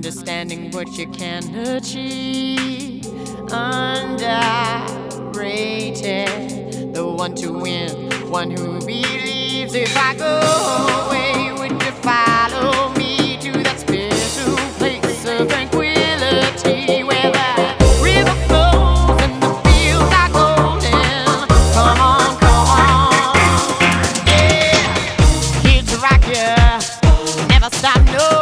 understanding what you can achieve. Underrated, the one to win, one who believes. If I go away, would you follow me to that special place of tranquility where the river flows and the fields are golden? Come on, come on, yeah. Here to rock ya, never stop, no.